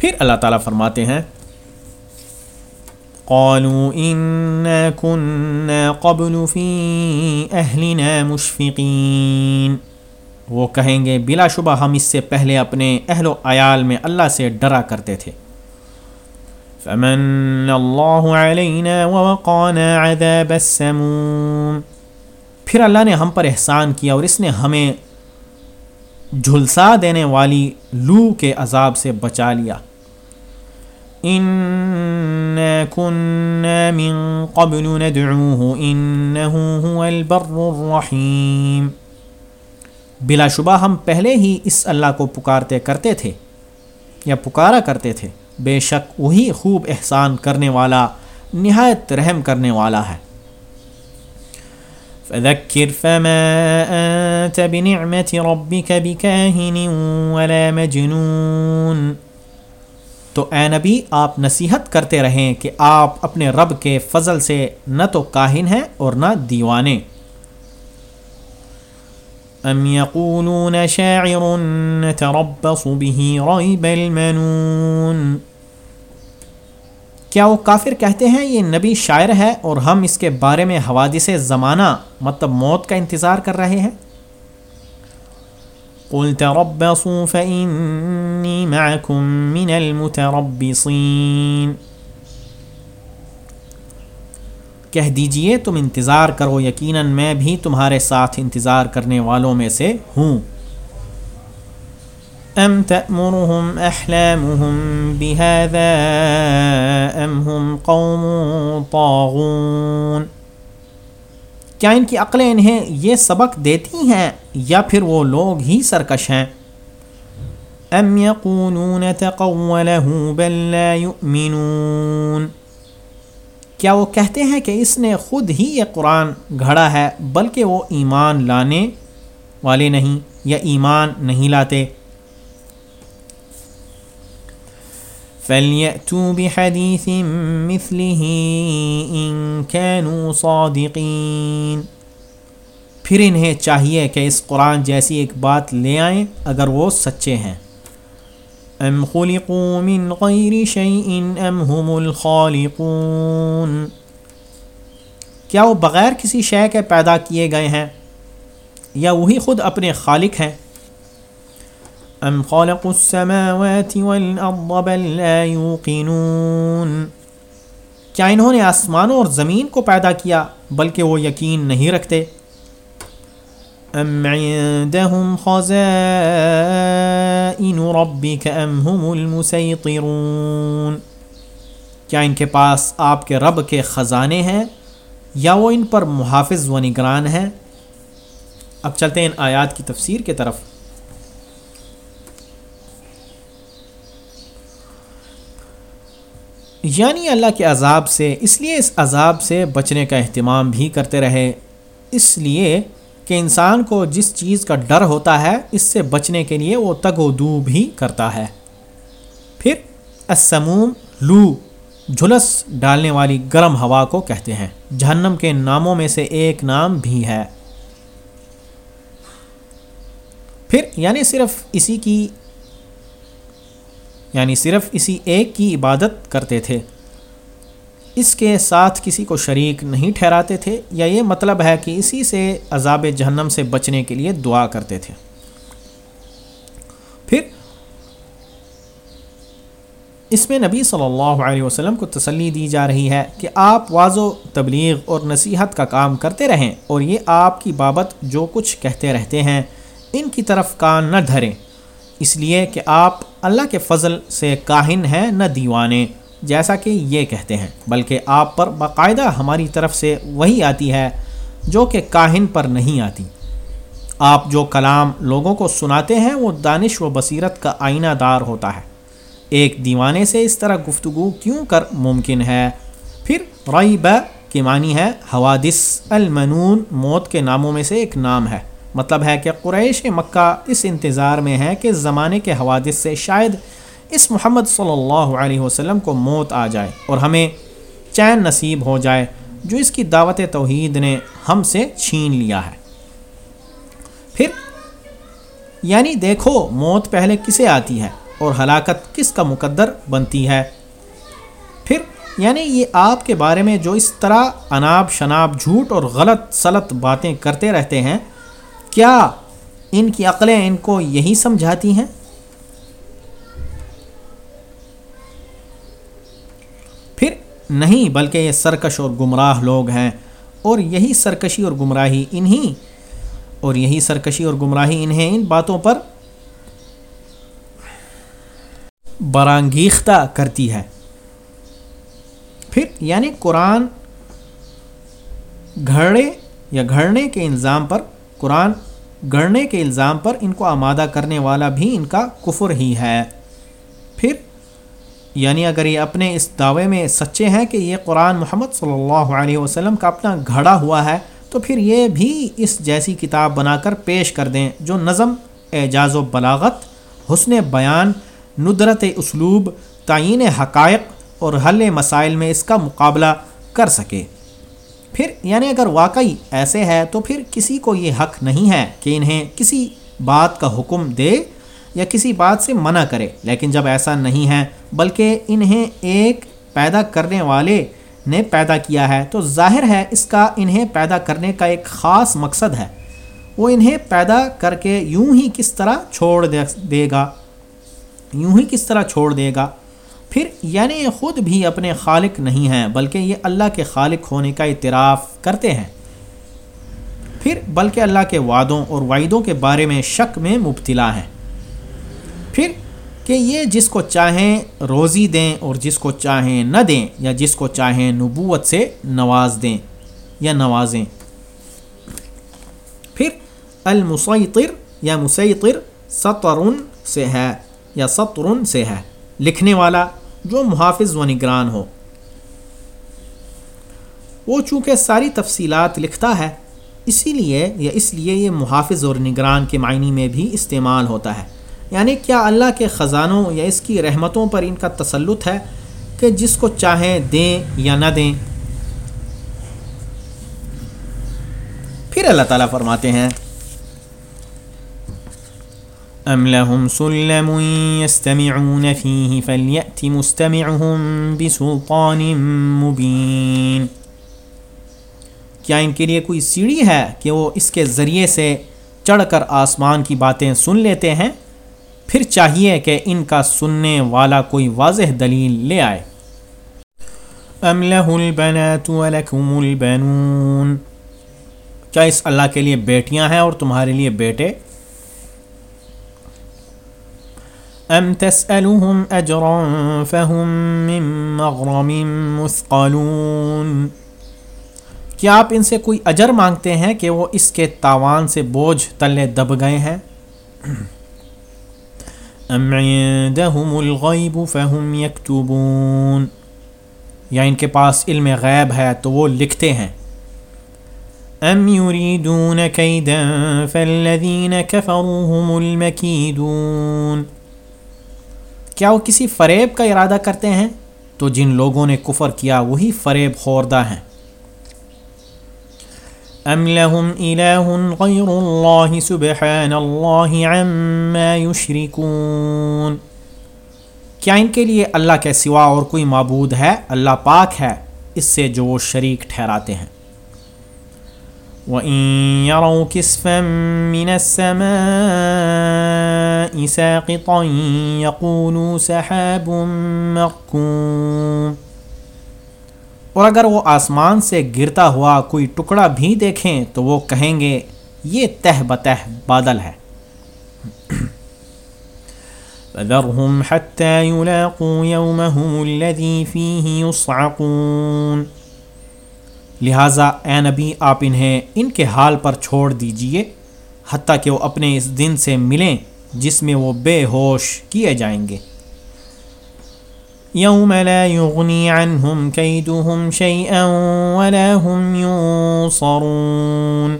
پھر اللہ تعالیٰ فرماتے ہیں، قالوا إنا كنا قبل في أهلنا مشفقين۔ وہ کہیں گے، بلا شبہ ہم اس سے پہلے اپنے اہل و عیال میں اللہ سے ڈرا کرتے تھے۔ فمن اللہ علینا ووقانا عذاب السموم۔ پھر اللہ نے ہم پر احسان کیا اور اس نے ہمیں جھلسا دینے والی لو کے عذاب سے بچا لیا۔ من قبل ندعوه هو البر الرحیم بلا شبہ ہم پہلے ہی اس اللہ کو پکارتے کرتے تھے، یا پکارا کرتے تھے، بے شک وہی خوب احسان کرنے والا، نہایت رحم کرنے والا ہے۔ فذكر فما أنت بنعمة ربك بكاهن ولا مجنون۔ تو اے نبی، آپ نصیحت کرتے رہیں کہ آپ اپنے رب کے فضل سے نہ تو کاہن ہیں اور نہ دیوانے۔ ام يقولون شاعر نتربص به ريب المنون۔ کیا وہ کافر کہتے ہیں؟ یہ نبی شاعر ہے اور ہم اس کے بارے میں حوادث زمانہ مطلب موت کا انتظار کر رہے ہیں۔ قل تربصوا فإني معكم من المتربصين۔ کہہ دیجیے، تم انتظار کرو، یقیناً میں بھی تمہارے ساتھ انتظار کرنے والوں میں سے ہوں۔ ام تأمرهم احلامهم بهذا ام هم قوم طاغون۔ کیا ان کی عقلیں انہیں یہ سبق دیتی ہیں یا پھر وہ لوگ ہی سرکش ہیں؟ ام یقونون تقوله بل لا يؤمنون۔ کیا وہ کہتے ہیں کہ اس نے خود ہی یہ قرآن گھڑا ہے بلکہ وہ ایمان لانے والے نہیں یا ایمان نہیں لاتے؟ فَلْيَأْتُوا بِحَدِيثٍ مِثْلِهِ إِن كَانُوا صَادِقِينَ۔ پھر انہیں چاہیے کہ اس قرآن جیسی ایک بات لے آئیں اگر وہ سچے ہیں۔ ام خلقوا من غیر شیء ام هم الخالقون۔ کیا وہ بغیر کسی شے کے پیدا کیے گئے ہیں یا وہی خود اپنے خالق ہیں؟ ام خالق السماوات والارض بل لا يوقنون کیا انہوں نے آسمانوں اور زمین کو پیدا کیا بلکہ وہ یقین نہیں رکھتے؟ ام عندهم خزائن ربك ام هم المسيطرون کیا ان کے پاس آپ کے رب کے خزانے ہیں یا وہ ان پر محافظ و نگران ہیں؟ اب چلتے ہیں ان آیات کی تفسیر کی طرف۔ یعنی اللہ کے عذاب سے، اس لیے اس عذاب سے بچنے کا اہتمام بھی کرتے رہے۔ اس لیے کہ انسان کو جس چیز کا ڈر ہوتا ہے، اس سے بچنے کے لیے وہ تگ و دو بھی کرتا ہے۔ پھر اسموم لو، جھلس ڈالنے والی گرم ہوا کو کہتے ہیں۔ جہنم کے ناموں میں سے ایک نام بھی ہے۔ پھر یعنی صرف اسی کی یعنی صرف اسی ایک کی عبادت کرتے تھے۔ اس کے ساتھ کسی کو شریک نہیں ٹھہراتے تھے یا یہ مطلب ہے کہ اسی سے عذاب جہنم سے بچنے کے لیے دعا کرتے تھے۔ پھر اس میں نبی صلی اللہ علیہ وسلم کو تسلی دی جا رہی ہے کہ آپ واض و تبلیغ اور نصیحت کا کام کرتے رہیں اور یہ آپ کی بابت جو کچھ کہتے رہتے ہیں ان کی طرف کان نہ دھریں۔ اس لیے کہ آپ اللہ کے فضل سے کاہن ہیں نہ دیوانے، جیسا کہ یہ کہتے ہیں، بلکہ آپ پر باقاعدہ ہماری طرف سے وہی آتی ہے جو کہ کاہن پر نہیں آتی۔ آپ جو کلام لوگوں کو سناتے ہیں، وہ دانش و بصیرت کا آئینہ دار ہوتا ہے۔ ایک دیوانے سے اس طرح گفتگو کیوں کر ممکن ہے؟ پھر رئی ب کی معنی ہے حوادث، المنون، موت کے ناموں میں سے ایک نام ہے۔ مطلب ہے کہ قریش مکہ اس انتظار میں ہے کہ زمانے کے حوادث سے شاید اس محمد صلی اللہ علیہ وسلم کو موت آ جائے اور ہمیں چین نصیب ہو جائے جو اس کی دعوت توحید نے ہم سے چھین لیا ہے۔ پھر یعنی دیکھو موت پہلے کسے آتی ہے اور ہلاکت کس کا مقدر بنتی ہے۔ پھر یعنی یہ آپ کے بارے میں جو اس طرح اناب شناب جھوٹ اور غلط سلط باتیں کرتے رہتے ہیں کیا ان کی عقلیں ان کو یہی سمجھاتی ہیں؟ پھر نہیں، بلکہ یہ سرکش اور گمراہ لوگ ہیں، اور یہی سرکشی اور گمراہی انہی، اور یہی سرکشی اور گمراہی انہیں ان باتوں پر برانگیختہ کرتی ہے۔ پھر یعنی قرآن گھڑے یا گھڑنے کے الزام پر قرآن گڑنے کے الزام پر ان کو آمادہ کرنے والا بھی ان کا کفر ہی ہے۔ پھر یعنی اگر یہ اپنے اس دعوے میں سچے ہیں کہ یہ قرآن محمد صلی اللہ علیہ وسلم کا اپنا گھڑا ہوا ہے، تو پھر یہ بھی اس جیسی کتاب بنا کر پیش کر دیں جو نظم، اعجاز و بلاغت، حسن بیان، ندرت اسلوب تعین حقائق اور حل مسائل میں اس کا مقابلہ کر سکے۔ پھر یعنی اگر واقعی ایسے ہے تو پھر کسی کو یہ حق نہیں ہے کہ انہیں کسی بات کا حکم دے یا کسی بات سے منع کرے۔ لیکن جب ایسا نہیں ہے، بلکہ انہیں ایک پیدا کرنے والے نے پیدا کیا ہے، تو ظاہر ہے اس کا انہیں پیدا کرنے کا ایک خاص مقصد ہے۔ وہ انہیں پیدا کر کے یوں ہی کس طرح چھوڑ دے گا۔ یوں ہی کس طرح چھوڑ دے گا۔ پھر یعنی یہ خود بھی اپنے خالق نہیں ہیں، بلکہ یہ اللہ کے خالق ہونے کا اعتراف کرتے ہیں۔ پھر بلکہ اللہ کے وعدوں اور وعیدوں کے بارے میں شک میں مبتلا ہیں۔ پھر کہ یہ جس کو چاہیں روزی دیں اور جس کو چاہیں نہ دیں، یا جس کو چاہیں نبوت سے نواز دیں یا نوازیں۔ پھر المسیطر یا مسیطر سطرن سے ہے، یا سطرن سے ہے۔ لکھنے والا جو محافظ و نگران ہو۔ وہ چونکہ ساری تفصیلات لکھتا ہے، اسی لیے یا اس لیے یہ محافظ اور نگران کے معنی میں بھی استعمال ہوتا ہے۔ یعنی کیا اللہ کے خزانوں یا اس کی رحمتوں پر ان کا تسلط ہے کہ جس کو چاہیں دیں یا نہ دیں؟ پھر اللہ تعالیٰ فرماتے ہیں ام لهم سلم يستمعون فيه فليأت مستمعهم بسلطان مبين۔ کیا ان کے لیے کوئی سیڑھی ہے کہ وہ اس کے ذریعے سے چڑھ کر آسمان کی باتیں سن لیتے ہیں؟ پھر چاہیے کہ ان کا سننے والا کوئی واضح دلیل لے آئے۔ ام له البنات ولكم البنون۔ کیا اس اللہ کے لیے بیٹیاں ہیں اور تمہارے لیے بیٹے؟ ام تسألهم اجرا فهم من مغرم مثقلون کیا آپ ان سے کوئی اجر مانگتے ہیں کہ وہ اس کے تاوان سے بوجھ تلے دب گئے ہیں؟ ام عندهم الغیب فهم یکتبون یا ان کے پاس علم غیب ہے تو وہ لکھتے ہیں۔ ام یریدون کیدا فالذین كفروا هم المکیدون کیا وہ کسی فریب کا ارادہ کرتے ہیں؟ تو جن لوگوں نے کفر کیا، وہی فریب خوردہ ہیں۔ ام لهم الہ غیر اللہ سبحان اللہ عما یشرکون کیا ان کے لیے اللہ کے سوا اور کوئی معبود ہے؟ اللہ پاک ہے، اس سے جو وہ شریک ٹھہراتے ہیں۔ وَإِن يَرَوْا كِسْفًا مِّنَ السَّمَاءِ سَاقِطًا يَقُولُوا سَحَابٌ مَّرْكُومٌ۔ اور اگر وہ آسمان سے گرتا ہوا کوئی ٹکڑا بھی دیکھیں تو وہ کہیں گے، یہ تہ بتہ بادل ہے۔ فَذَرْهُمْ حَتَّى يُلَاقُوا يَوْمَهُمُ الَّذِي فِيهِ يُصْعَقُونَ۔ لہٰذا اے نبی، آپ انہیں ان کے حال پر چھوڑ دیجیے، حتیٰ کہ وہ اپنے اس دن سے ملیں۔ جس میں وہ بے ہوش کیے جائیں گے۔ یوم لا یغنی عنہم کیدہم شیئا ولا ہم ینصرون۔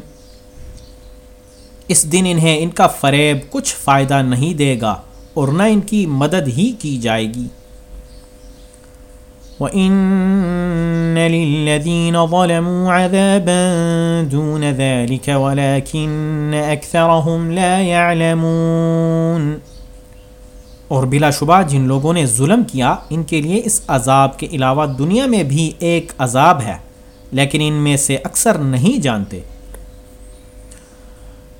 اس دن انہیں ان کا فریب کچھ فائدہ نہیں دے گا اور نہ ان کی مدد ہی کی جائے گی۔ وَإِنَّ لِلَّذِينَ ظَلَمُوا عَذَابًا دُونَ ذَلِكَ وَلَكِنَّ أَكْثَرَهُمْ لَا يَعْلَمُونَ۔ اور بلا شبہ جن لوگوں نے ظلم کیا، ان کے لیے اس عذاب کے علاوہ دنیا میں بھی ایک عذاب ہے، لیکن ان میں سے اکثر نہیں جانتے۔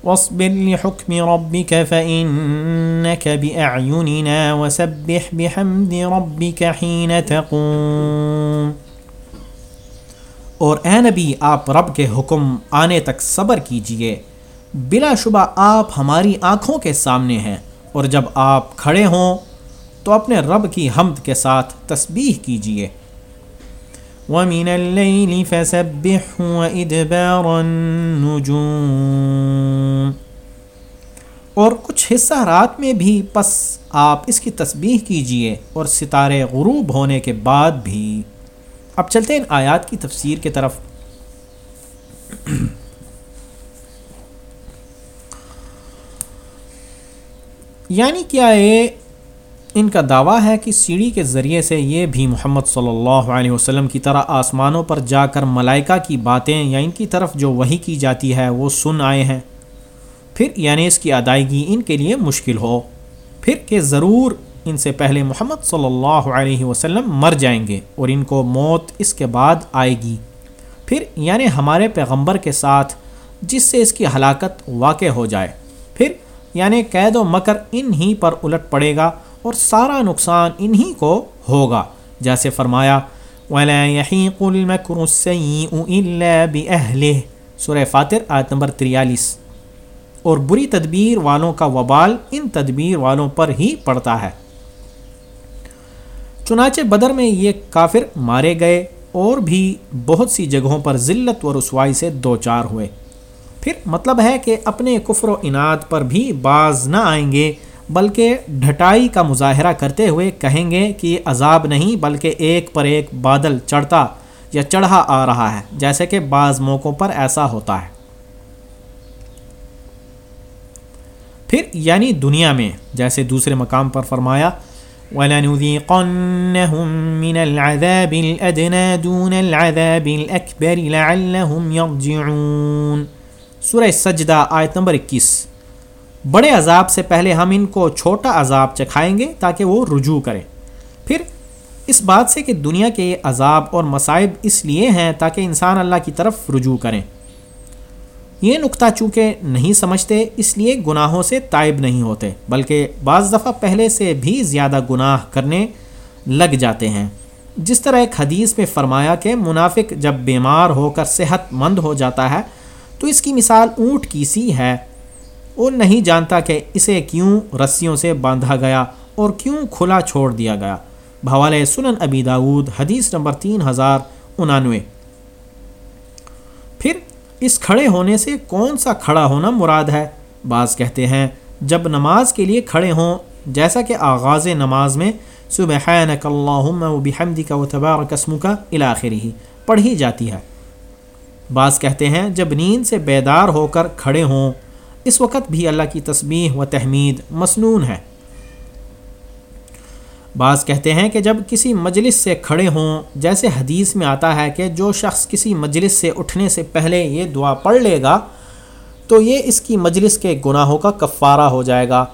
واصبر لحكم ربك فإنك بأعيننا وسبح بحمد ربك حين تقوم۔ اور اے نبی، آپ رب کے حکم آنے تک صبر کیجیے۔ بلا شبہ آپ ہماری آنکھوں کے سامنے ہیں۔ اور جب آپ کھڑے ہوں تو اپنے رب کی حمد کے ساتھ تسبیح کیجیے۔ ومن الليل فسبح وإدبار النجوم اور کچھ حصہ رات میں بھی پس آپ اس کی تسبیح کیجیے اور ستارے غروب ہونے کے بعد بھی۔ اب چلتے ہیں آیات کی تفسیر کی طرف۔ یعنی کیا یہ ان کا دعویٰ ہے کہ سیڑھی کے ذریعے سے یہ بھی محمد صلی اللہ علیہ وسلم کی طرح آسمانوں پر جا کر ملائکہ کی باتیں یا ان کی طرف جو وہی کی جاتی ہے وہ سن آئے ہیں۔ پھر یعنی اس کی ادائیگی ان کے لیے مشکل ہو۔ پھر کہ ضرور ان سے پہلے محمد صلی اللہ علیہ وسلم مر جائیں گے اور ان کو موت اس کے بعد آئے گی۔ پھر یعنی ہمارے پیغمبر کے ساتھ جس سے اس کی ہلاکت واقع ہو جائے۔ پھر یعنی قید و مکر ان ہی پر الٹ پڑے گا۔ اور سارا نقصان انہی کو ہوگا۔ جیسے فرمایا، وَلَا يَحِيقُ الْمَكْرُ السَّيِّئُ إِلَّا بِأَهْلِهِ۔ سورہ فاتر، آیت نمبر 43 اور بری تدبیر والوں کا وبال ان تدبیر والوں پر ہی پڑتا ہے۔ چنانچہ بدر میں یہ کافر مارے گئے اور بھی بہت سی جگہوں پر ذلت و رسوائی سے دو چار ہوئے۔ پھر مطلب ہے کہ اپنے کفر و انعد پر بھی باز نہ آئیں گے۔ بلکہ ڈھٹائی کا مظاہرہ کرتے ہوئے کہیں گے کہ یہ عذاب نہیں بلکہ ایک پر ایک بادل چڑھتا یا چڑھا آ رہا ہے، جیسے کہ بعض موقعوں پر ایسا ہوتا ہے۔ پھر یعنی دنیا میں، جیسے دوسرے مقام پر فرمایا، وَلَنُذِيقَنَّهُم مِّنَ الْعَذَابِ الْأَدْنَى دُونَ الْعَذَابِ الْأَكْبَرِ لَعَلَّهُمْ يَرْجِعُونَ۔ سورہ سجدہ آیت نمبر اکیس۔ بڑے عذاب سے پہلے ہم ان کو چھوٹا عذاب چکھائیں گے تاکہ وہ رجوع کریں۔ پھر اس بات سے کہ دنیا کے یہ عذاب اور مصائب اس لیے ہیں تاکہ انسان اللہ کی طرف رجوع کریں۔ یہ نقطہ چونکہ نہیں سمجھتے، اس لیے گناہوں سے تائب نہیں ہوتے، بلکہ بعض دفعہ پہلے سے بھی زیادہ گناہ کرنے لگ جاتے ہیں۔ جس طرح ایک حدیث میں فرمایا کہ منافق جب بیمار ہو کر صحت مند ہو جاتا ہے، تو اس کی مثال اونٹ کی سی ہے۔ وہ نہیں جانتا کہ اسے کیوں رسیوں سے باندھا گیا اور کیوں کھلا چھوڑ دیا گیا۔ بھوالے سنن ابی داود حدیث نمبر تین ہزار انانوے۔ پھر اس کھڑے ہونے سے کون سا کھڑا ہونا مراد ہے؟ بعض کہتے ہیں، جب نماز کے لیے کھڑے ہوں، جیسا کہ آغاز نماز میں، سبحانک اللہم و بحمدک و تبارک اسمک الاخری ہی پڑھی جاتی ہے۔ بعض کہتے ہیں، جب نیند سے بیدار ہو کر کھڑے ہوں اس وقت بھی اللہ کی تسبیح و تحمید مسنون ہے۔ بعض کہتے ہیں کہ جب کسی مجلس سے کھڑے ہوں، جیسے حدیث میں آتا ہے کہ جو شخص کسی مجلس سے اٹھنے سے پہلے یہ دعا پڑھ لے گا، تو یہ اس کی مجلس کے گناہوں کا کفارہ ہو جائے گا۔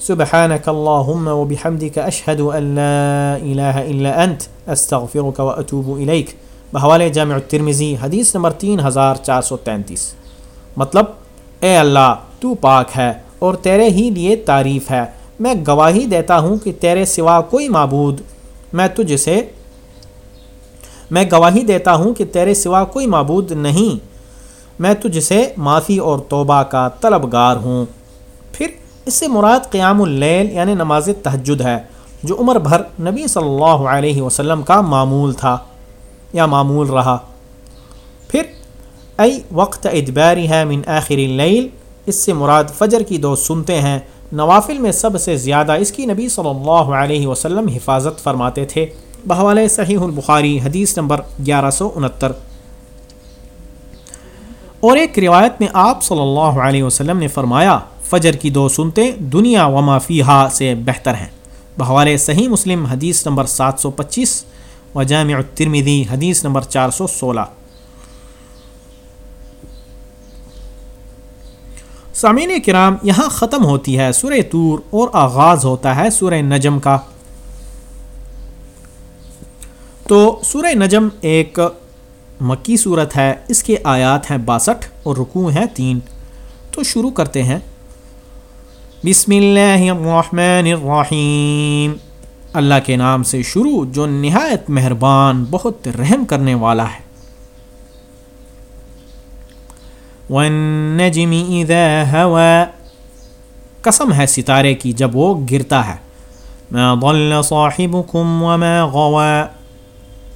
سبحانک اللہم و بحمدک اشہد ان لا الہ الا انت، استغفرک و اتوب الیک۔ بحوال جامع الترمزی حدیث نمبر تین ہزار چار سو تینتیس۔ مطلب اے اللہ، تو پاک ہے اور تیرے ہی لیے تعریف ہے۔ میں گواہی دیتا ہوں کہ تیرے سوا کوئی معبود، میں تجھ سے، میں گواہی دیتا ہوں کہ تیرے سوا کوئی معبود نہیں۔ میں تجھ سے معافی اور توبہ کا طلبگار ہوں۔ پھر اس سے مراد قیام اللیل یعنی نماز تہجد ہے، جو عمر بھر نبی صلی اللہ علیہ وسلم کا معمول تھا یا معمول رہا۔ پھر ای وقت ادباری ہے من آخر اللیل اس سے مراد فجر کی دو سنتے ہیں۔ نوافل میں سب سے زیادہ اس کی نبی صلی اللہ علیہ وسلم حفاظت فرماتے تھے۔ بحوالِ صحیح البخاری، حدیث نمبر گیارہ سو انہتر۔ اور ایک روایت میں آپ صلی اللہ علیہ وسلم نے فرمایا، فجر کی دو سنتے دنیا و مافیہ سے بہتر ہیں۔ بحوالِ صحیح مسلم، حدیث نمبر سات سو پچیس۔ و جامع الترمذی، حدیث نمبر چار سو سولہ۔ سامعین کرام، یہاں ختم ہوتی ہے سورہ تور اور آغاز ہوتا ہے سورہ نجم کا۔ تو سورہ نجم ایک مکی صورت ہے، اس کے آیات ہیں باسٹھ اور رکوع ہیں تین۔ تو شروع کرتے ہیں۔ بسم اللہ الرحمن الرحیم۔ اللہ کے نام سے شروع، جو نہایت مہربان، بہت رحم کرنے والا ہے۔ والنجم اذا هوا قسم ہے ستارے کی جب وہ گرتا ہے. ما ضل صاحبكم وما غوا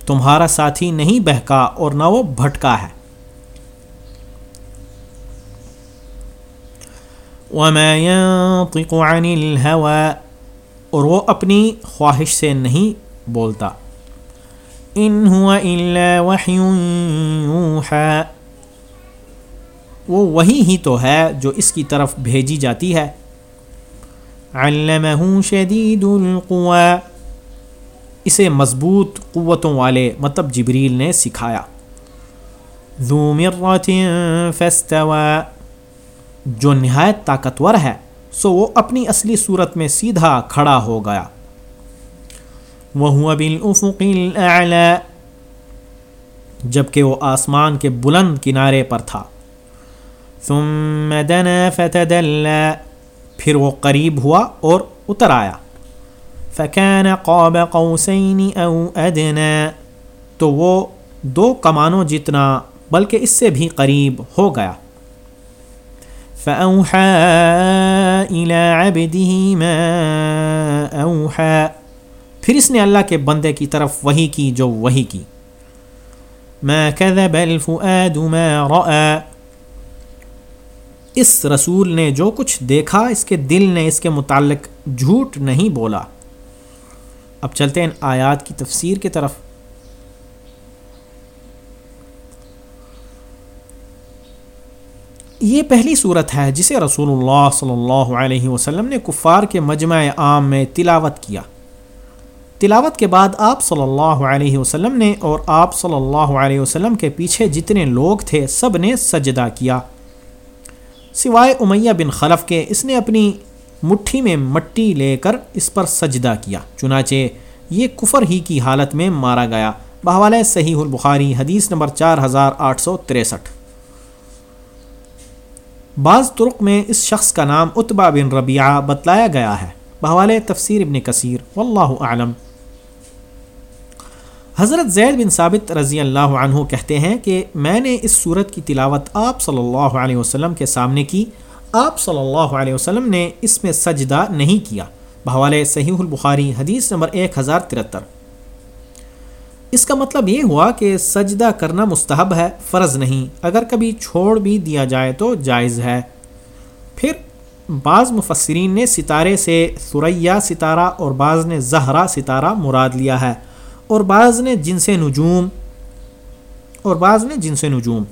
تمہارا ساتھی نہیں بہکا اور نہ وہ بھٹکا ہے. وما ينطق عن الهوى. اور وہ اپنی خواہش سے نہیں بولتا. ان هو الا وحی يوحى. وہ وہی ہی تو ہے جو اس کی طرف بھیجی جاتی ہے۔ علمہ شدید القوا اسے مضبوط قوتوں والے مطلب جبریل نے سکھایا۔ ذو مرت فاستوى۔ جو نہایت طاقتور ہے، سو وہ اپنی اصلی صورت میں سیدھا کھڑا ہو گیا۔ وهو بالافق الاعلى۔ جبکہ وہ آسمان کے بلند کنارے پر تھا۔ ثم دنا فتدلى. پھر وہ قریب ہوا اور اتر آیا۔ فكان قاب قوسين او ادنى تو وہ دو کمانوں جتنا، بلکہ اس سے بھی قریب ہو گیا۔ فأوحى إلى عبده ما أوحى پھر اس نے اللہ کے بندے کی طرف وہی کی جو وہی کی۔ ما كذب الفؤاد ما رأى۔ اس رسول نے جو کچھ دیکھا، اس کے دل نے اس کے متعلق جھوٹ نہیں بولا۔ اب چلتے ہیں آیات کی تفسیر کی طرف۔ یہ پہلی صورت ہے جسے رسول اللہ صلی اللہ علیہ وسلم نے کفار کے مجمع عام میں تلاوت کیا۔ تلاوت کے بعد آپ صلی اللہ علیہ وسلم نے اور آپ صلی اللہ علیہ وسلم کے پیچھے جتنے لوگ تھے، سب نے سجدہ کیا۔ سوائے امیہ بن خلف کے اس نے اپنی مٹھی میں مٹی لے کر اس پر سجدہ کیا۔ چنانچہ یہ کفر ہی کی حالت میں مارا گیا۔ بحوالہ صحیح البخاری حدیث نمبر چار ہزار آٹھ سو تریسٹھ۔ بعض ترک میں اس شخص کا نام اتبا بن ربیعہ بتلایا گیا ہے۔ بحوالے تفسیر ابن کثیر، واللہ اعلم۔ حضرت زید بن ثابت رضی اللہ عنہ کہتے ہیں کہ میں نے اس صورت کی تلاوت آپ صلی اللہ علیہ وسلم کے سامنے کی۔ آپ صلی اللہ علیہ وسلم نے اس میں سجدہ نہیں کیا۔ بحوالے صحیح البخاری حدیث نمبر ایک ہزار ترہتر۔ اس کا مطلب یہ ہوا کہ سجدہ کرنا مستحب ہے، فرض نہیں۔ اگر کبھی چھوڑ بھی دیا جائے تو جائز ہے۔ پھر بعض مفسرین نے ستارے سے ثریا ستارہ اور بعض نے زہرا ستارہ مراد لیا ہے۔ اور بعض نے جن سے نجوم، اور بعض نے جن سے نجوم۔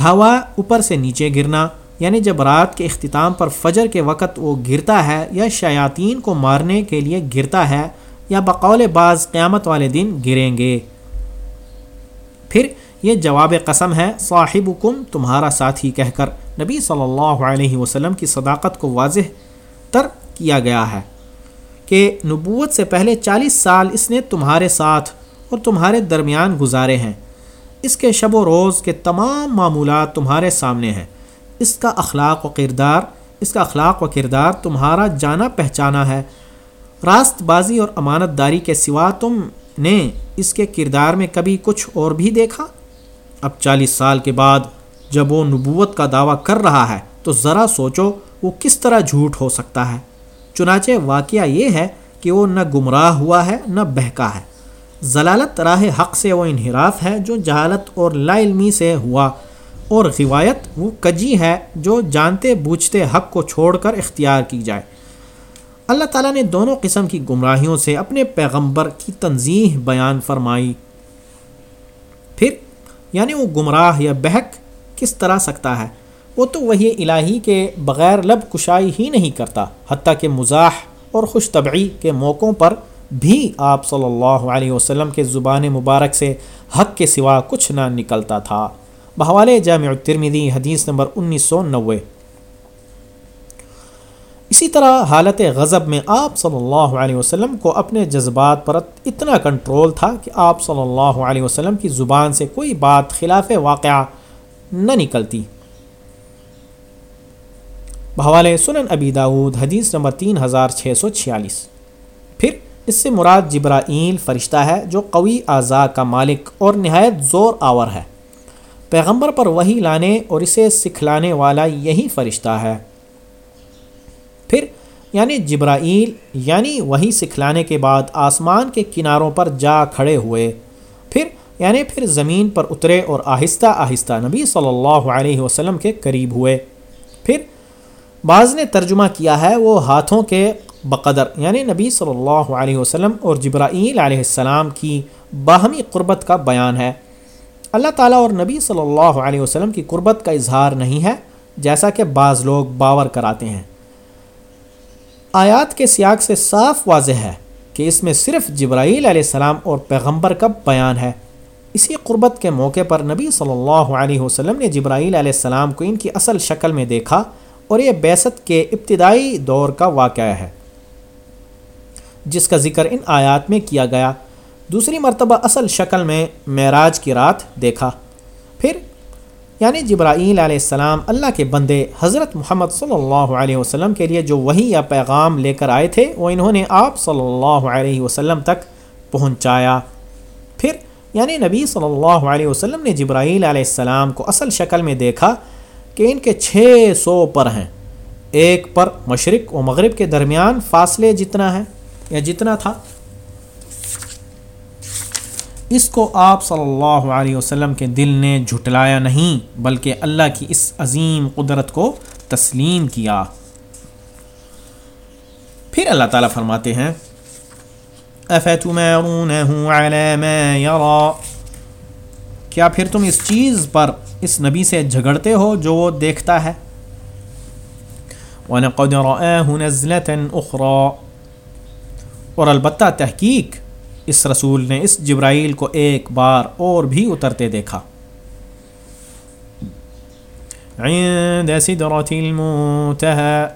ہوا اوپر سے نیچے گرنا یعنی جب رات کے اختتام پر فجر کے وقت وہ گرتا ہے یا شیاطین کو مارنے کے لیے گرتا ہے یا بقول بعض قیامت والے دن گریں گے۔ پھر یہ جواب قسم ہے صاحب کم تمہارا ساتھی کہہ کر نبی صلی اللہ علیہ وسلم کی صداقت کو واضح تر کیا گیا ہے۔ کہ نبوت سے پہلے چالیس سال اس نے تمہارے ساتھ اور تمہارے درمیان گزارے ہیں۔ اس کے شب و روز کے تمام معمولات تمہارے سامنے ہیں۔ اس کا اخلاق و کردار، اس کا اخلاق و کردار تمہارا جانا پہچانا ہے۔ راست بازی اور امانت داری کے سوا تم نے اس کے کردار میں کبھی کچھ اور بھی دیکھا؟ اب چالیس سال کے بعد جب وہ نبوت کا دعویٰ کر رہا ہے تو ذرا سوچو وہ کس طرح جھوٹ ہو سکتا ہے۔ چنانچہ واقعہ یہ ہے کہ وہ نہ گمراہ ہوا ہے، نہ بہکا ہے۔ ضلالت راہ حق سے وہ انحراف ہے جو جہالت اور لا علمی سے ہوا۔ اور روایت وہ کجی ہے جو جانتے بوجھتے حق کو چھوڑ کر اختیار کی جائے۔ اللہ تعالیٰ نے دونوں قسم کی گمراہیوں سے اپنے پیغمبر کی تنظیح بیان فرمائی۔ پھر یعنی وہ گمراہ یا بہک کس طرح سکتا ہے؟ وہ تو وہی الہی کے بغیر لب کشائی ہی نہیں کرتا، حتیٰ کہ مزاح اور خوش طبعی کے موقعوں پر بھی آپ صلی اللہ علیہ وسلم کے زبان مبارک سے حق کے سوا کچھ نہ نکلتا تھا۔ بحوالے جامع ترمیدی حدیث نمبر انیس سو نوے۔ اسی طرح حالت غضب میں آپ صلی اللہ علیہ وسلم کو اپنے جذبات پر اتنا کنٹرول تھا کہ آپ صلی اللہ علیہ وسلم کی زبان سے کوئی بات خلاف واقعہ نہ نکلتی۔ بحوالے سنن ابی داود، حدیث نمبر تین ہزار چھ سو چھیالیس۔ پھر اس سے مراد جبرائیل فرشتہ ہے جو قوی اعضاء کا مالک اور نہایت زور آور ہے۔ پیغمبر پر وہی لانے اور اسے سکھلانے والا یہی فرشتہ ہے۔ پھر یعنی جبرائیل یعنی وہی سکھلانے کے بعد آسمان کے کناروں پر جا کھڑے ہوئے۔ پھر یعنی پھر زمین پر اترے اور آہستہ آہستہ نبی صلی اللہ علیہ وسلم کے قریب ہوئے۔ پھر بعض نے ترجمہ کیا ہے وہ ہاتھوں کے بقدر یعنی نبی صلی اللہ علیہ وسلم اور جبرائیل علیہ السلام کی باہمی قربت کا بیان ہے۔ اللہ تعالیٰ اور نبی صلی اللہ علیہ وسلم کی قربت کا اظہار نہیں ہے، جیسا کہ بعض لوگ باور کراتے ہیں۔ آیات کے سیاق سے صاف واضح ہے کہ اس میں صرف جبرائیل علیہ السلام اور پیغمبر کا بیان ہے۔ اسی قربت کے موقع پر نبی صلی اللہ علیہ وسلم نے جبرائیل علیہ السلام کو ان کی اصل شکل میں دیکھا۔ اور یہ بیست کے ابتدائی دور کا واقعہ ہے، جس کا ذکر ان آیات میں کیا گیا۔ دوسری مرتبہ اصل شکل میں معراج کی رات دیکھا۔ پھر یعنی جبرائیل علیہ السلام اللہ کے بندے حضرت محمد صلی اللہ علیہ وسلم کے لیے جو وہی یا پیغام لے کر آئے تھے، وہ انہوں نے آپ صلی اللہ علیہ وسلم تک پہنچایا۔ پھر یعنی نبی صلی اللہ علیہ وسلم نے جبرائیل علیہ السلام کو اصل شکل میں دیکھا۔ کہ ان کے چھ سو پر ہیں۔ ایک پر مشرق و مغرب کے درمیان فاصلے جتنا ہے یا جتنا تھا۔ اس کو آپ صلی اللہ علیہ وسلم کے دل نے جھٹلایا نہیں، بلکہ اللہ کی اس عظیم قدرت کو تسلیم کیا۔ پھر اللہ تعالیٰ فرماتے ہیں کیا پھر تم اس چیز پر اس نبی سے جھگڑتے ہو جو وہ دیکھتا ہے۔ وَلَقَدْ رَآهُ نَزْلَةً أُخْرَى۔ اور البتہ تحقیق، اس رسول نے اس جبرائیل کو ایک بار اور بھی اترتے دیکھا۔ عند صدرت المنتہا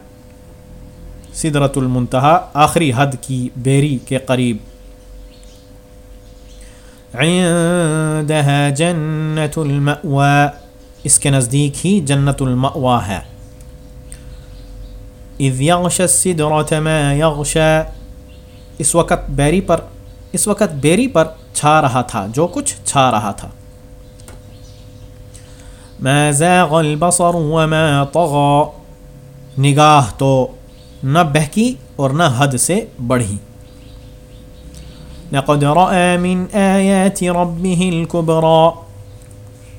صدرت المنتہا آخری حد کی بیری کے قریب۔ عندها جنت المأوى. اس کے نزدیک ہی جنت المأوى ہے. اذ یغش الصدرت ما یغش اس وقت بیری پر، اس وقت بیری پر چھا رہا تھا، جو کچھ چھا رہا تھا. ما زاغ البصر وما طغى. نگاہ تو نہ بہکی اور نہ حد سے بڑھی. لقد رأى من آيات ربه الكبرى.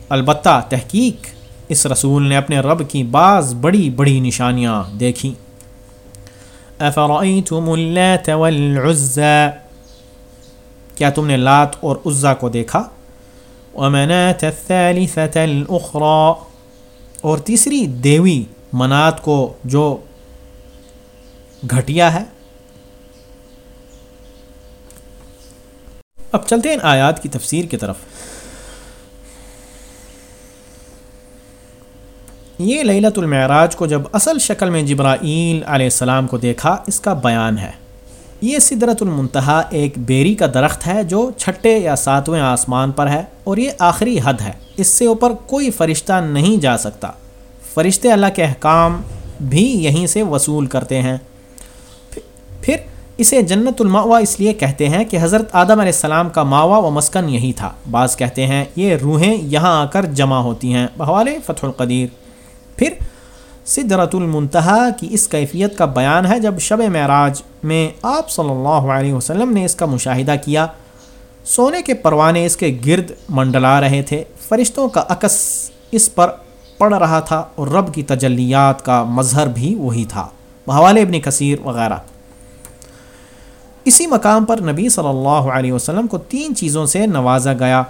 البتہ تحقیق، اس رسول نے اپنے رب کی بعض بڑی بڑی نشانیاں دیکھی۔ افرأيتم اللات والعزى؟ کیا تم نے لات اور عزا کو دیکھا؟ ومنات الثالثة الأخرى۔ اور تیسری دیوی منات کو جو گھٹیا ہے۔ اب چلتے ہیں آیات کی تفسیر کی طرف۔ یہ لیلت المعراج کو جب اصل شکل میں جبرائیل علیہ السلام کو دیکھا، اس کا بیان ہے۔ یہ صدرت المنتہا ایک بیری کا درخت ہے جو چھٹے یا ساتویں آسمان پر ہے اور یہ آخری حد ہے۔ اس سے اوپر کوئی فرشتہ نہیں جا سکتا۔ فرشتے اللہ کے احکام بھی یہیں سے وصول کرتے ہیں۔ پھر اسے جنت الماوا اس لیے کہتے ہیں کہ حضرت آدم علیہ السلام کا ماوا و مسکن یہی تھا۔ بعض کہتے ہیں یہ روحیں یہاں آ کر جمع ہوتی ہیں۔ بحوالے فتح القدیر۔ پھر صدرت المنتہا کی اس کیفیت کا بیان ہے جب شب معراج میں آپ صلی اللہ علیہ وسلم نے اس کا مشاہدہ کیا۔ سونے کے پروانے اس کے گرد منڈلا رہے تھے۔ فرشتوں کا عکس اس پر پڑ رہا تھا اور رب کی تجلیات کا مظہر بھی وہی تھا۔ بحوالے ابن کثیر وغیرہ۔ اسی مقام پر نبی صلی اللہ علیہ وسلم کو تین چیزوں سے نوازا گیا۔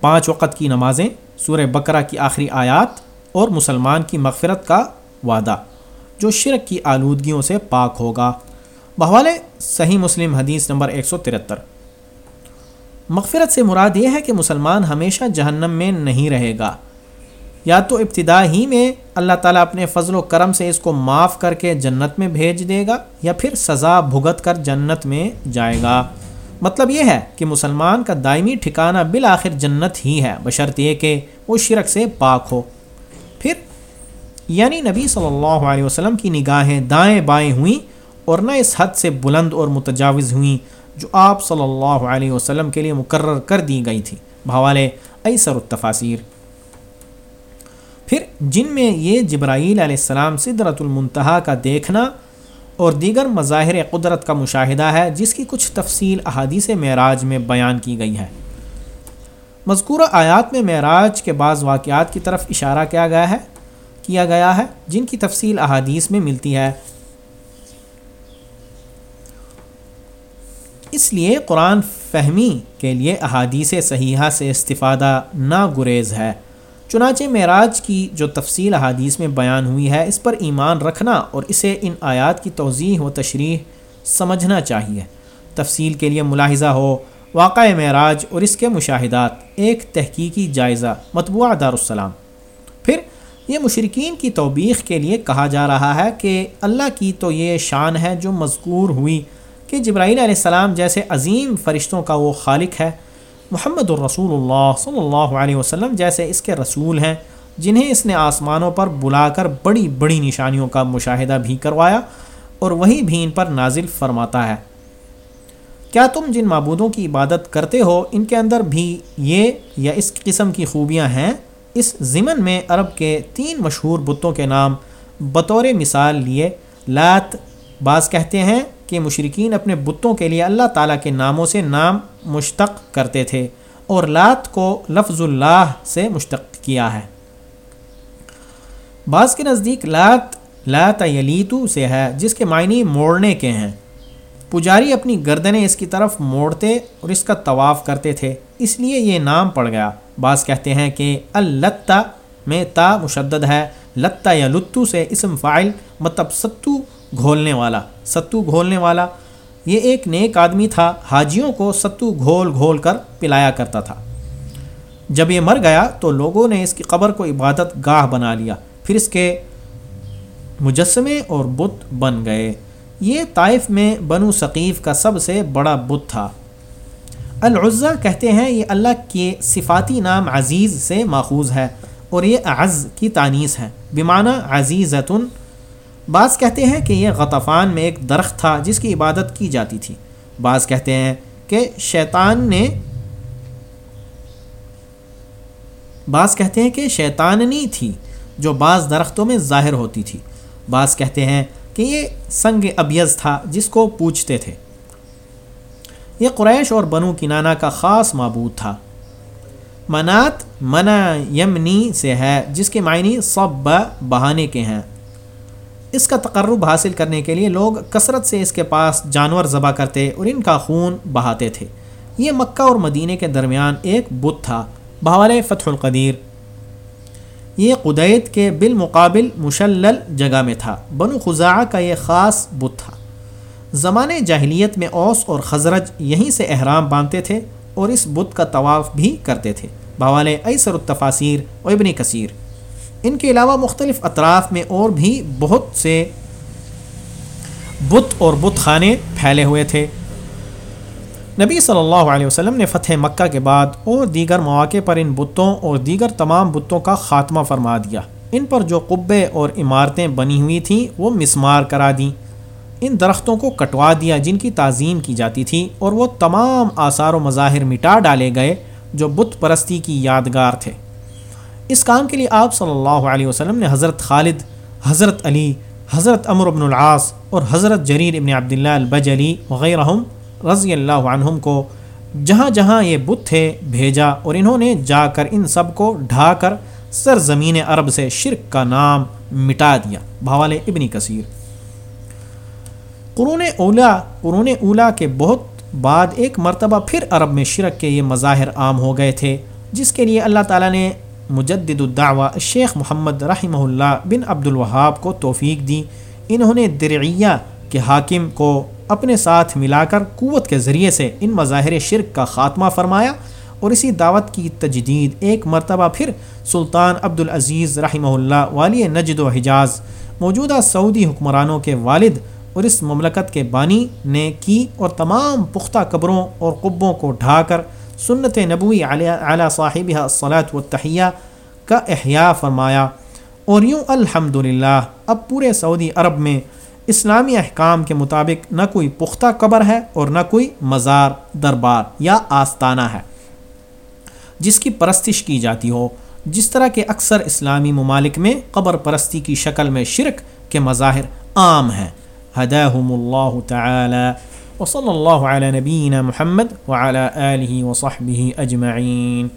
پانچ وقت کی نمازیں، سورہ بکرا کی آخری آیات اور مسلمان کی مغفرت کا وعدہ، جو شرک کی آلودگیوں سے پاک ہوگا۔ بحوالے صحیح مسلم حدیث نمبر 173 مغفرت سے مراد یہ ہے کہ مسلمان ہمیشہ جہنم میں نہیں رہے گا۔ یا تو ابتدا ہی میں اللہ تعالیٰ اپنے فضل و کرم سے اس کو معاف کر کے جنت میں بھیج دے گا یا پھر سزا بھگت کر جنت میں جائے گا۔ مطلب یہ ہے کہ مسلمان کا دائمی ٹھکانہ بالآخر جنت ہی ہے، بشرط یہ کہ وہ شرک سے پاک ہو۔ پھر یعنی نبی صلی اللہ علیہ وسلم کی نگاہیں دائیں بائیں ہوئیں اور نہ اس حد سے بلند اور متجاوز ہوئیں جو آپ صلی اللہ علیہ وسلم کے لیے مقرر کر دی گئی تھی۔ بھوالے ایسر التفاصیر پھر جن میں یہ جبرائیل علیہ السلام صدرت المنتہا کا دیکھنا اور دیگر مظاہر قدرت کا مشاہدہ ہے، جس کی کچھ تفصیل احادیث معراج میں بیان کی گئی ہے مذکورہ آیات میں معراج کے بعض واقعات کی طرف اشارہ کیا گیا ہے، کیا گیا ہے، جن کی تفصیل احادیث میں ملتی ہے۔ اس لیے قرآن فہمی کے لیے احادیث صحیحہ سے استفادہ نا گریز ہے۔ چنانچہ معراج کی جو تفصیل احادیث میں بیان ہوئی ہے، اس پر ایمان رکھنا اور اسے ان آیات کی توضیح و تشریح سمجھنا چاہیے۔ تفصیل کے لیے ملاحظہ ہو واقع معراج اور اس کے مشاہدات، ایک تحقیقی جائزہ، مطبوعہ دارالسلام۔ پھر، یہ مشرقین کی توبیخ کے لیے کہا جا رہا ہے کہ اللہ کی تو یہ شان ہے جو مذکور ہوئی کہ جبرائیل علیہ السلام جیسے عظیم فرشتوں کا وہ خالق ہے۔ محمد الرسول اللہ صلی اللہ علیہ وسلم جیسے اس کے رسول ہیں، جنہیں اس نے آسمانوں پر بلا کر بڑی بڑی نشانیوں کا مشاہدہ بھی کروایا اور وہی بھی ان پر نازل فرماتا ہے۔ کیا تم جن معبودوں کی عبادت کرتے ہو، ان کے اندر بھی یہ یا اس قسم کی خوبیاں ہیں؟ اس ضمن میں عرب کے تین مشہور بتوں کے نام بطور مثال لیے لات بعض کہتے ہیں کہ مشرقین اپنے بتوں کے لیے اللہ تعالیٰ کے ناموں سے نام مشتق کرتے تھے اور لات کو لفظ اللہ سے مشتق کیا ہے۔ بعض کے نزدیک لات لات یلیتو سے ہے، جس کے معنی موڑنے کے ہیں۔ پجاری اپنی گردنیں اس کی طرف موڑتے اور اس کا طواف کرتے تھے، اس لیے یہ نام پڑ گیا۔ بعض کہتے ہیں کہ التا میں تا مشدد ہے، لتا یا لتو سے اسم فائل مطلب ستو گھولنے والا، ستو گھولنے والا۔ یہ ایک نیک آدمی تھا، حاجیوں کو ستو گھول گھول کر پلایا کرتا تھا۔ جب یہ مر گیا تو لوگوں نے اس کی قبر کو عبادت گاہ بنا لیا۔ پھر اس کے مجسمے اور بت بن گئے۔ یہ طائف میں بنو ثقیف کا سب سے بڑا بت تھا۔ العزا کہتے ہیں، یہ اللہ کے صفاتی نام عزیز سے ماخوذ ہے اور یہ عز کی تانیس ہے۔ بیمانہ عزیزتن بعض کہتے ہیں کہ یہ غطفان میں ایک درخت تھا جس کی عبادت کی جاتی تھی۔ بعض کہتے ہیں کہ شیطان نے بعض کہتے ہیں کہ شیطاننی تھی جو بعض درختوں میں ظاہر ہوتی تھی۔ بعض کہتے ہیں کہ یہ سنگ ابیز تھا جس کو پوچھتے تھے۔ یہ قریش اور بنو کنانا کا خاص معبود تھا۔ منات منا یمنی سے ہے جس کے معنی سب بہانے کے ہیں۔ اس کا تقرب حاصل کرنے کے لیے لوگ کثرت سے اس کے پاس جانور ذبح کرتے اور ان کا خون بہاتے تھے۔ یہ مکہ اور مدینہ کے درمیان ایک بت تھا بہوال فتح القدیر۔ یہ قدیت کے بالمقابل مشلل جگہ میں تھا، بنو خزاں کا یہ خاص بت تھا۔ زمانے جاہلیت میں اوس اور خزرج یہیں سے احرام باندھتے تھے اور اس بت کا طواف بھی کرتے تھے۔ بوال ایسر التفاصیر و ابن کثیر۔ ان کے علاوہ مختلف اطراف میں اور بھی بہت سے بت اور بت خانے پھیلے ہوئے تھے۔ نبی صلی اللہ علیہ وسلم نے فتح مکہ کے بعد اور دیگر مواقع پر ان بتوں اور دیگر تمام بتوں کا خاتمہ فرما دیا۔ ان پر جو قبے اور عمارتیں بنی ہوئی تھیں، وہ مسمار کرا دیں۔ ان درختوں کو کٹوا دیا جن کی تعظیم کی جاتی تھی اور وہ تمام آثار و مظاہر مٹا ڈالے گئے جو بت پرستی کی یادگار تھے۔ اس کام کے لیے آپ صلی اللہ علیہ وسلم نے حضرت خالد، حضرت علی، حضرت امر ابن العاص اور حضرت جریر ابن عبداللہ البج علی وغیرہ رضی اللہ عنہم کو جہاں جہاں یہ بت تھے بھیجا اور انہوں نے جا کر ان سب کو ڈھا کر سر زمین عرب سے شرک کا نام مٹا دیا۔ بھوال ابن کثیر۔ قرون اولا قرون اولا کے بہت بعد ایک مرتبہ پھر عرب میں شرک کے یہ مظاہر عام ہو گئے تھے، جس کے لیے اللہ تعالیٰ نے مجدد الدعوہ شیخ محمد رحمہ اللہ بن عبد الوہاب کو توفیق دی انہوں نے درعیہ کے حاکم کو اپنے ساتھ ملا کر قوت کے ذریعے سے ان مظاہر شرک کا خاتمہ فرمایا اور اسی دعوت کی تجدید ایک مرتبہ پھر سلطان عبدالعزیز رحمہ اللہ والی نجد و حجاز موجودہ سعودی حکمرانوں کے والد اور اس مملکت کے بانی نے کی اور تمام پختہ قبروں اور قبوں کو ڈھا کر سنت نبوی علیہ صاحب صلاحت و کا احیاء فرمایا۔ اور یوں الحمد اب پورے سعودی عرب میں اسلامی احکام کے مطابق نہ کوئی پختہ قبر ہے اور نہ کوئی مزار دربار یا آستانہ ہے، جس کی پرستش کی جاتی ہو۔ جس طرح کے اکثر اسلامی ممالک میں قبر پرستی کی شکل میں شرک کے مظاہر عام ہیں۔ ہداہم اللہ تعالی وصلی اللہ علیہ نبین محمد وعلى آلہ وصحبہ اجمعین